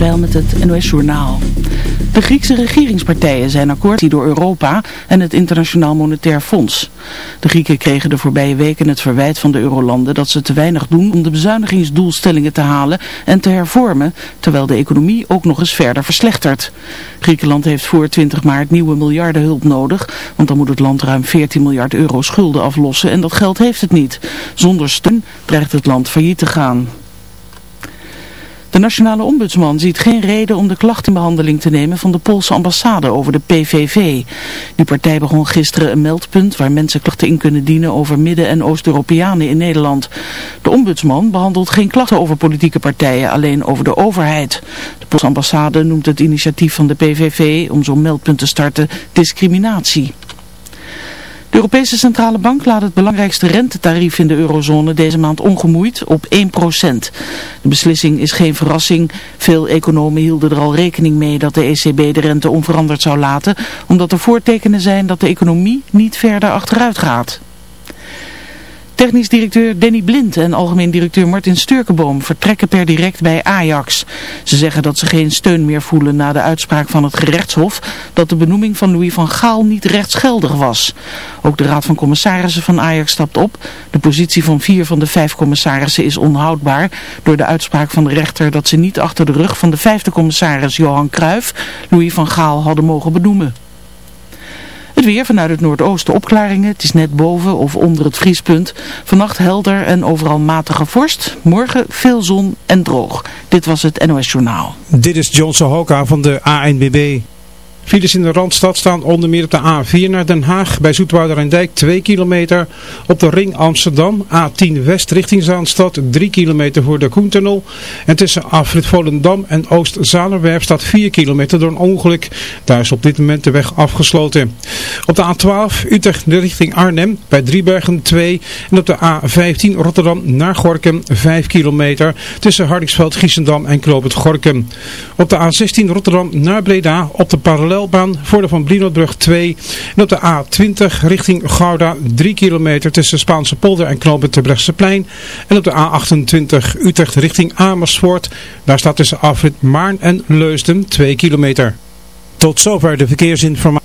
Wel met het NOS Journaal. De Griekse regeringspartijen zijn akkoord door Europa en het Internationaal Monetair Fonds. De Grieken kregen de voorbije weken het verwijt van de eurolanden dat ze te weinig doen om de bezuinigingsdoelstellingen te halen en te hervormen, terwijl de economie ook nog eens verder verslechtert. Griekenland heeft voor 20 maart nieuwe miljardenhulp nodig, want dan moet het land ruim 14 miljard euro schulden aflossen en dat geld heeft het niet. Zonder steun dreigt het land failliet te gaan. De nationale ombudsman ziet geen reden om de klacht in behandeling te nemen van de Poolse ambassade over de PVV. Die partij begon gisteren een meldpunt waar mensen klachten in kunnen dienen over Midden- en Oost-Europeanen in Nederland. De ombudsman behandelt geen klachten over politieke partijen, alleen over de overheid. De Poolse ambassade noemt het initiatief van de PVV om zo'n meldpunt te starten discriminatie. De Europese Centrale Bank laat het belangrijkste rentetarief in de eurozone deze maand ongemoeid op 1%. De beslissing is geen verrassing. Veel economen hielden er al rekening mee dat de ECB de rente onveranderd zou laten, omdat er voortekenen zijn dat de economie niet verder achteruit gaat. Technisch directeur Danny Blind en algemeen directeur Martin Sturkenboom vertrekken per direct bij Ajax. Ze zeggen dat ze geen steun meer voelen na de uitspraak van het gerechtshof dat de benoeming van Louis van Gaal niet rechtsgeldig was. Ook de raad van commissarissen van Ajax stapt op. De positie van vier van de vijf commissarissen is onhoudbaar door de uitspraak van de rechter dat ze niet achter de rug van de vijfde commissaris Johan Cruijff Louis van Gaal hadden mogen benoemen. Het weer vanuit het noordoosten opklaringen. Het is net boven of onder het vriespunt. Vannacht helder en overal matige vorst. Morgen veel zon en droog. Dit was het NOS Journaal. Dit is John Sohoka van de ANBB. Files in de Randstad staan onder meer op de A4 naar Den Haag bij Zoetwouder en Dijk 2 kilometer. Op de ring Amsterdam A10 West richting Zaanstad 3 kilometer voor de Koentunnel. En tussen Afrit Volendam en Oost-Zanerwerf staat 4 kilometer door een ongeluk. Daar is op dit moment de weg afgesloten. Op de A12 Utrecht richting Arnhem bij Driebergen 2. En op de A15 Rotterdam naar Gorkum 5 kilometer tussen Hardingsveld, Giesendam en Kloop Gorkum. Op de A16 Rotterdam naar Breda op de parallel voor de Van Brinobrug 2. En op de A20 richting Gouda 3 kilometer tussen Spaanse polder en knooppunt plein En op de A28 Utrecht richting Amersfoort. Daar staat tussen afrit Maarn en Leusden 2 kilometer. Tot zover de verkeersinformatie.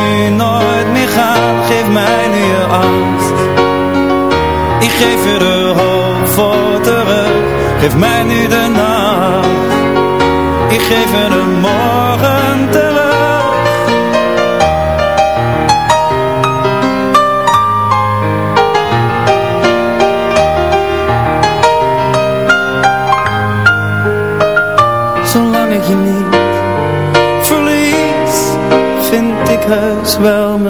Geef mij nu je angst. Ik geef je de hoop voor terug. Geef mij nu de nacht. Ik geef je de morgen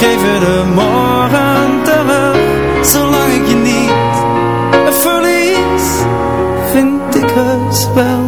geef de morgen terug. Zolang ik je niet verlies Vind ik het wel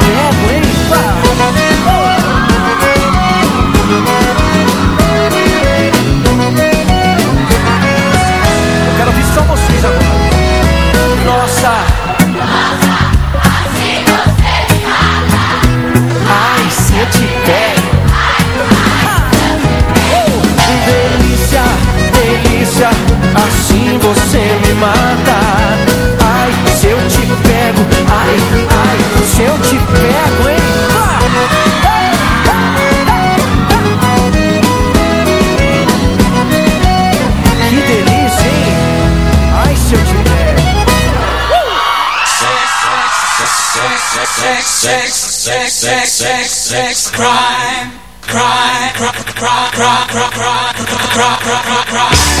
cry, crime, crime, crime, crime, crime, crime, crime, crime.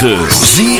106.9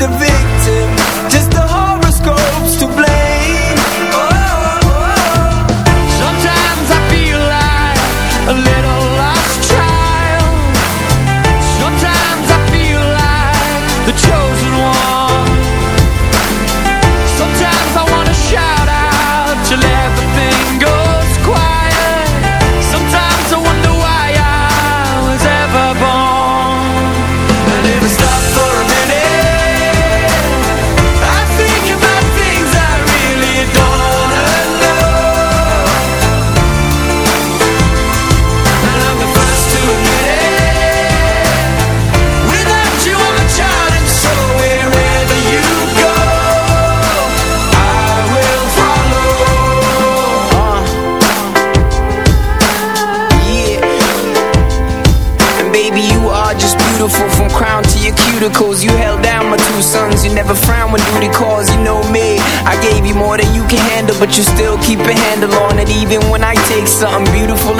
the But you still keep a handle on it even when I take something beautiful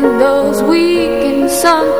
those weak and some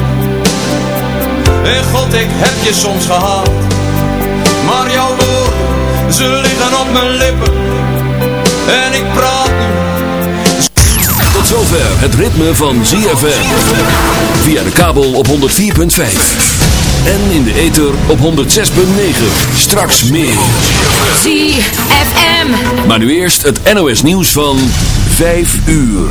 En God, ik heb je soms gehaald Maar jouw woorden, ze liggen op mijn lippen En ik praat nu Tot zover het ritme van ZFM. Via de kabel op 104.5. En in de ether op 106.9. Straks meer. ZFM. Maar nu eerst het NOS nieuws van 5 uur.